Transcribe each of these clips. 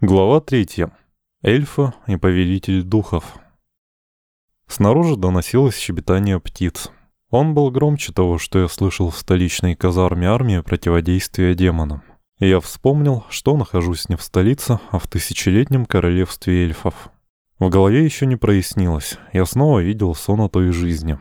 Глава третья. Эльфа и повелитель духов. Снаружи доносилось щебетание птиц. Он был громче того, что я слышал в столичной казарме армии противодействия демонам. И я вспомнил, что нахожусь не в столице, а в тысячелетнем королевстве эльфов. В голове еще не прояснилось. Я снова видел сон о той жизни.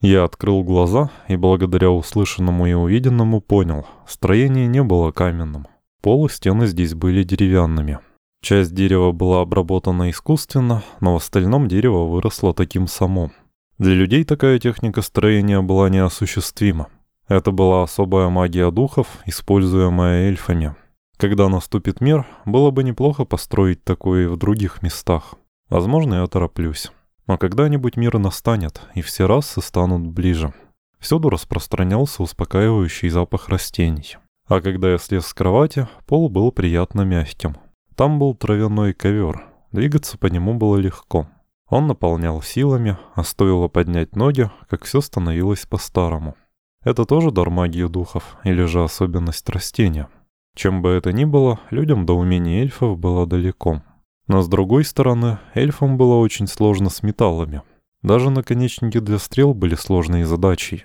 Я открыл глаза и благодаря услышанному и увиденному понял, строение не было каменным. Пол и стены здесь были деревянными. Часть дерева была обработана искусственно, но в остальном дерево выросло таким само. Для людей такая техника строения была неосуществима. Это была особая магия духов, используемая эльфами. Когда наступит мир, было бы неплохо построить такое и в других местах. Возможно, я тороплюсь. Но когда-нибудь мир настанет, и все расы станут ближе. Всюду распространялся успокаивающий запах растений. А когда я слез с кровати, пол был приятно мягким. Там был травяной ковер. Двигаться по нему было легко. Он наполнял силами, а стоило поднять ноги, как все становилось по-старому. Это тоже дар магии духов, или же особенность растения. Чем бы это ни было, людям до умения эльфов было далеко. Но с другой стороны, эльфам было очень сложно с металлами. Даже наконечники для стрел были сложной задачей.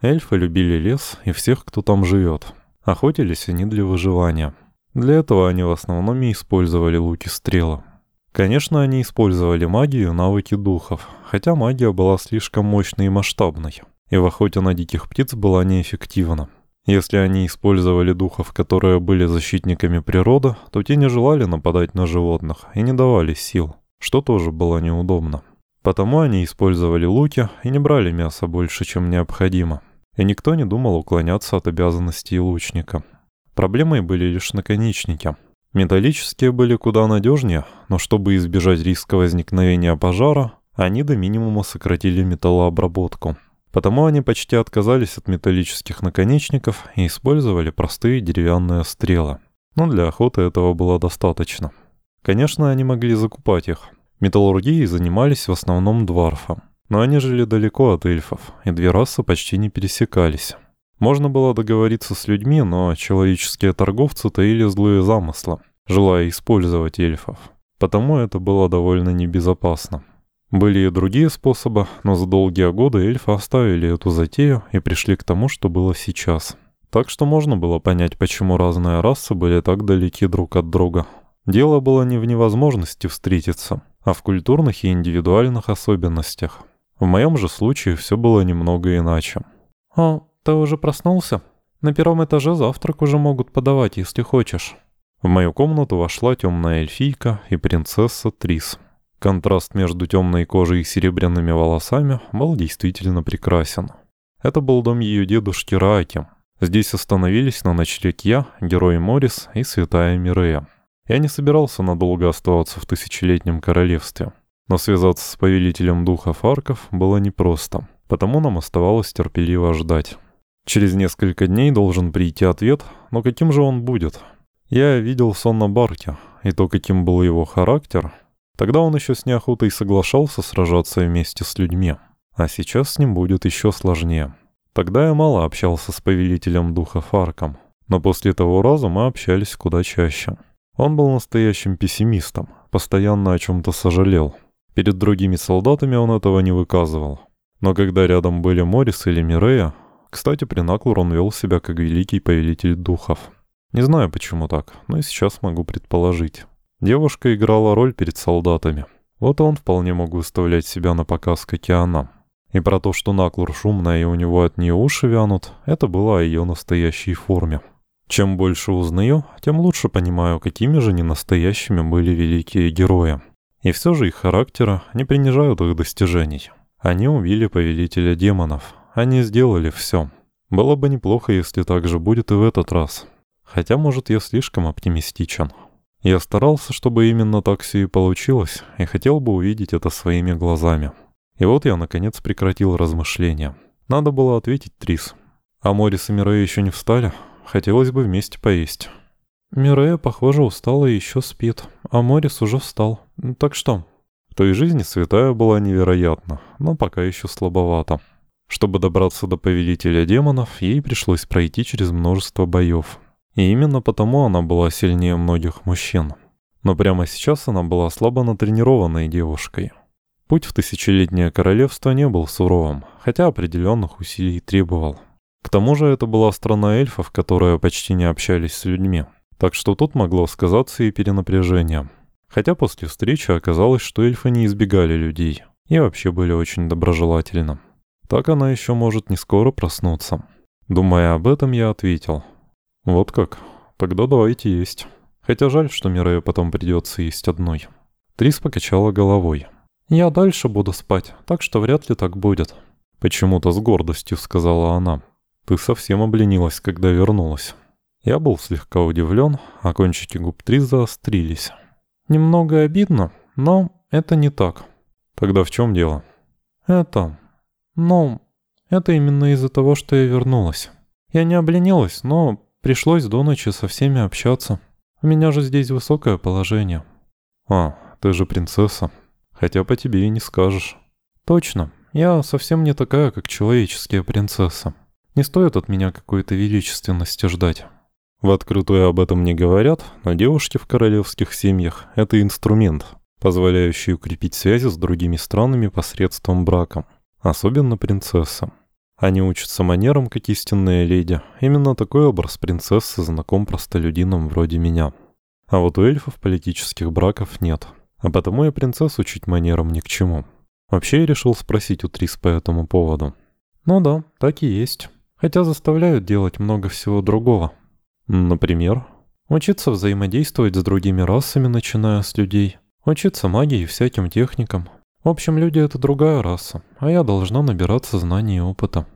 Эльфы любили лес и всех, кто там живет. Охотились они для выживания. Для этого они в основном и использовали луки-стрелы. Конечно, они использовали магию и навыки духов, хотя магия была слишком мощной и масштабной, и в охоте на диких птиц была неэффективна. Если они использовали духов, которые были защитниками природы, то те не желали нападать на животных и не давали сил, что тоже было неудобно. Потому они использовали луки и не брали мяса больше, чем необходимо. И никто не думал уклоняться от обязанностей лучника. Проблемой были лишь наконечники. Металлические были куда надежнее, но чтобы избежать риска возникновения пожара, они до минимума сократили металлообработку. Потому они почти отказались от металлических наконечников и использовали простые деревянные стрелы. Но для охоты этого было достаточно. Конечно, они могли закупать их. Металлургией занимались в основном дварфы. Но они жили далеко от эльфов, и две расы почти не пересекались. Можно было договориться с людьми, но человеческие торговцы таили злые замыслы, желая использовать эльфов. Потому это было довольно небезопасно. Были и другие способы, но за долгие годы эльфы оставили эту затею и пришли к тому, что было сейчас. Так что можно было понять, почему разные расы были так далеки друг от друга. Дело было не в невозможности встретиться, а в культурных и индивидуальных особенностях. В моем же случае все было немного иначе. «А «Ты уже проснулся? На первом этаже завтрак уже могут подавать, если хочешь». В мою комнату вошла темная эльфийка и принцесса Трис. Контраст между темной кожей и серебряными волосами был действительно прекрасен. Это был дом ее дедушки Рааки. Здесь остановились на ночлег я, герой Морис и святая Мирея. Я не собирался надолго оставаться в тысячелетнем королевстве, но связаться с повелителем духов арков было непросто, потому нам оставалось терпеливо ждать. Через несколько дней должен прийти ответ, но каким же он будет? Я видел сон на барке, и то, каким был его характер. Тогда он еще с неохотой соглашался сражаться вместе с людьми, а сейчас с ним будет еще сложнее. Тогда я мало общался с повелителем духа Фарком, но после того раза мы общались куда чаще. Он был настоящим пессимистом, постоянно о чем-то сожалел. Перед другими солдатами он этого не выказывал. Но когда рядом были Морис или Мирея, кстати, при Наклур он вел себя как великий повелитель духов. Не знаю, почему так, но и сейчас могу предположить. Девушка играла роль перед солдатами. Вот он вполне мог выставлять себя на показ, как и она. И про то, что Наклур шумная и у него от нее уши вянут, это было о ее настоящей форме. Чем больше узнаю, тем лучше понимаю, какими же ненастоящими были великие герои. И все же их характера не принижают их достижений. Они убили повелителя демонов, они сделали все. Было бы неплохо, если так же будет и в этот раз. Хотя, может, я слишком оптимистичен. Я старался, чтобы именно так все и получилось, и хотел бы увидеть это своими глазами. И вот я, наконец, прекратил размышления. Надо было ответить Трис. А Морис и Мирея еще не встали. Хотелось бы вместе поесть. Мирея, похоже, устала и еще спит, а Морис уже встал. Так что? В той жизни святая была невероятна, но пока еще слабовато. Чтобы добраться до повелителя демонов, ей пришлось пройти через множество боев. И именно потому она была сильнее многих мужчин. Но прямо сейчас она была слабо натренированной девушкой. Путь в тысячелетнее королевство не был суровым, хотя определенных усилий требовал. К тому же это была страна эльфов, которые почти не общались с людьми. Так что тут могло сказаться и перенапряжение. Хотя после встречи оказалось, что эльфы не избегали людей и вообще были очень доброжелательны. Так она еще может не скоро проснуться. Думая об этом, я ответил. «Вот как? Тогда давайте есть». Хотя жаль, что Мирее потом придется есть одной. Трис покачала головой. «Я дальше буду спать, так что вряд ли так будет». Почему-то с гордостью сказала она. «Ты совсем обленилась, когда вернулась». Я был слегка удивлен, а кончики губ Трис заострились. «Немного обидно, но это не так». «Тогда в чем дело?» «Это... Ну, это именно из-за того, что я вернулась. Я не обленилась, но пришлось до ночи со всеми общаться». У меня же здесь высокое положение». «А, ты же принцесса. Хотя по тебе и не скажешь». «Точно. Я совсем не такая, как человеческие принцессы. Не стоит от меня какой-то величественности ждать». В открытую об этом не говорят, но девушки в королевских семьях – это инструмент, позволяющий укрепить связи с другими странами посредством брака, особенно принцессам. Они учатся манерам, как истинные леди. Именно такой образ принцессы знаком простолюдинам вроде меня. А вот у эльфов политических браков нет. А потому и принцесс учить манерам ни к чему. Вообще я решил спросить у Трис по этому поводу. Ну да, так и есть. Хотя заставляют делать много всего другого. Например, учиться взаимодействовать с другими расами, начиная с людей. Учиться магии и всяким техникам. В общем, люди — это другая раса, а я должна набираться знаний и опыта.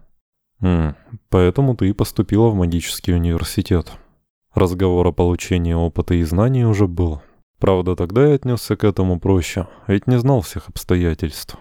Хм, поэтому ты и поступила в магический университет. Разговор о получении опыта и знаний уже был. Правда, тогда я отнесся к этому проще, ведь не знал всех обстоятельств.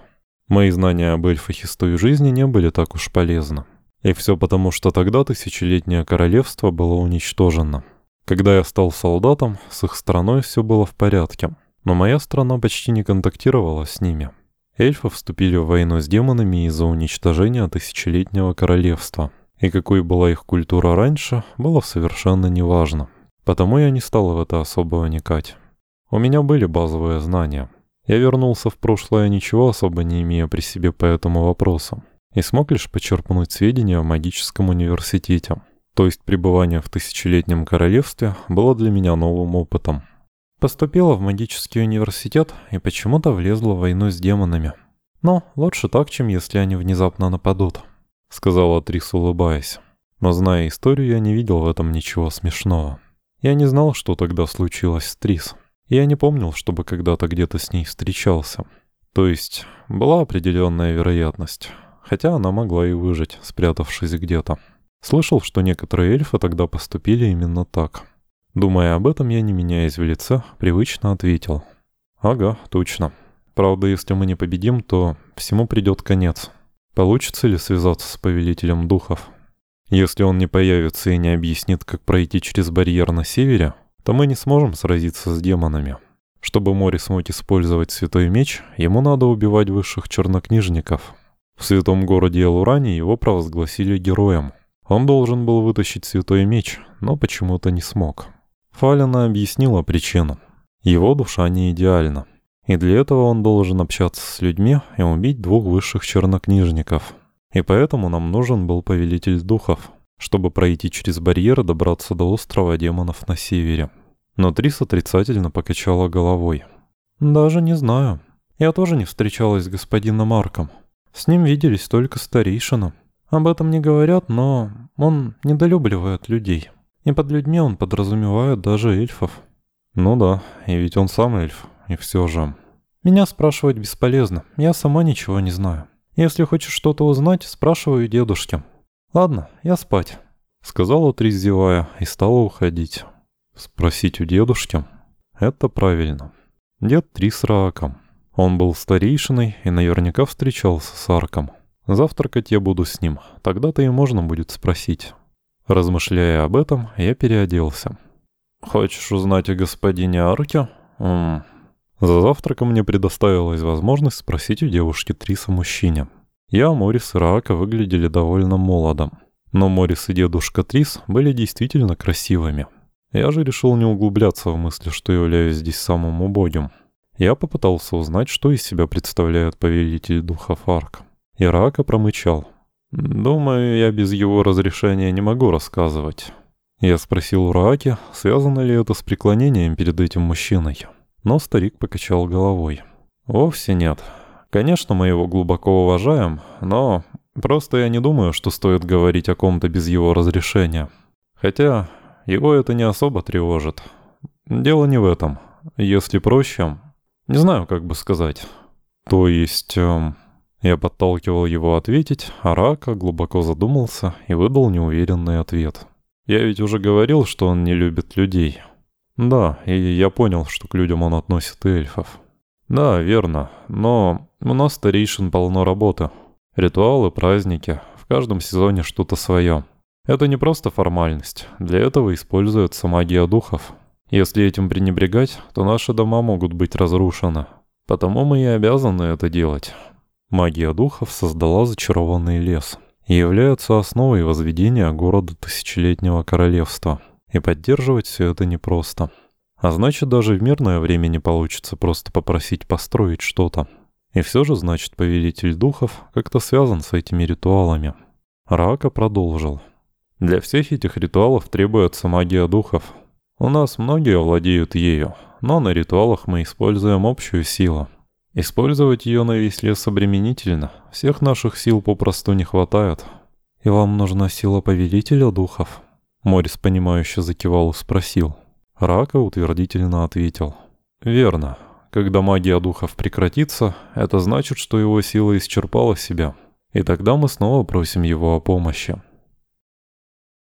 Мои знания об эльфах из той жизни не были так уж полезны. И все потому, что тогда тысячелетнее королевство было уничтожено. Когда я стал солдатом, с их страной все было в порядке но моя страна почти не контактировала с ними. Эльфы вступили в войну с демонами из-за уничтожения тысячелетнего королевства. И какой была их культура раньше, было совершенно неважно. Потому я не стал в это особо вникать. У меня были базовые знания. Я вернулся в прошлое, ничего особо не имея при себе по этому вопросу. И смог лишь почерпнуть сведения в магическом университете. То есть пребывание в тысячелетнем королевстве было для меня новым опытом. Поступила в магический университет и почему-то влезла в войну с демонами. Но лучше так, чем если они внезапно нападут», — сказала Трис, улыбаясь. Но зная историю, я не видел в этом ничего смешного. Я не знал, что тогда случилось с Трис. Я не помнил, чтобы когда-то где-то с ней встречался. То есть, была определенная вероятность. Хотя она могла и выжить, спрятавшись где-то. Слышал, что некоторые эльфы тогда поступили именно так. Думая об этом, я, не меняясь в лице, привычно ответил. «Ага, точно. Правда, если мы не победим, то всему придет конец. Получится ли связаться с повелителем духов? Если он не появится и не объяснит, как пройти через барьер на севере, то мы не сможем сразиться с демонами. Чтобы Мори смог использовать святой меч, ему надо убивать высших чернокнижников. В святом городе Элуране его провозгласили героем. Он должен был вытащить святой меч, но почему-то не смог. Фалина объяснила причину. Его душа не идеальна. И для этого он должен общаться с людьми и убить двух высших чернокнижников. И поэтому нам нужен был повелитель духов, чтобы пройти через барьер и добраться до острова демонов на севере. Но Трис отрицательно покачала головой. «Даже не знаю. Я тоже не встречалась с господином Марком. С ним виделись только старейшина. Об этом не говорят, но он недолюбливает людей». И под людьми он подразумевает даже эльфов. Ну да, и ведь он сам эльф, и все же. Меня спрашивать бесполезно, я сама ничего не знаю. Если хочешь что-то узнать, спрашиваю дедушки. Ладно, я спать. Сказала Трис, зевая, и стала уходить. Спросить у дедушки? Это правильно. Дед Трис Рааком. Он был старейшиной и наверняка встречался с Арком. Завтракать я буду с ним, тогда-то и можно будет спросить. Размышляя об этом, я переоделся. «Хочешь узнать о господине Арке?» М -м. За завтраком мне предоставилась возможность спросить у девушки Триса мужчине. Я, Морис и Раака выглядели довольно молодо. Но Морис и дедушка Трис были действительно красивыми. Я же решил не углубляться в мысли, что являюсь здесь самым убогим. Я попытался узнать, что из себя представляет повелитель духов Арк. Ирака промычал. «Думаю, я без его разрешения не могу рассказывать». Я спросил у Рааки, связано ли это с преклонением перед этим мужчиной. Но старик покачал головой. «Вовсе нет. Конечно, мы его глубоко уважаем, но просто я не думаю, что стоит говорить о ком-то без его разрешения. Хотя его это не особо тревожит. Дело не в этом. Если проще, не знаю, как бы сказать. То есть... Эм, я подталкивал его ответить, а Рака глубоко задумался и выдал неуверенный ответ. Я ведь уже говорил, что он не любит людей. Да, и я понял, что к людям он относит эльфов. Да, верно, но у нас старейшин полно работы. Ритуалы, праздники, в каждом сезоне что-то свое. Это не просто формальность, для этого используется магия духов. Если этим пренебрегать, то наши дома могут быть разрушены. Потому мы и обязаны это делать. Магия духов создала зачарованный лес и является основой возведения города Тысячелетнего Королевства. И поддерживать все это непросто. А значит, даже в мирное время не получится просто попросить построить что-то. И все же, значит, Повелитель Духов как-то связан с этими ритуалами. Рака продолжил. Для всех этих ритуалов требуется магия духов. У нас многие владеют ею, но на ритуалах мы используем общую силу. Использовать ее на весь лес обременительно. Всех наших сил попросту не хватает. И вам нужна сила повелителя духов? Морис, понимающе закивал и спросил. Рака утвердительно ответил. Верно. Когда магия духов прекратится, это значит, что его сила исчерпала себя. И тогда мы снова просим его о помощи.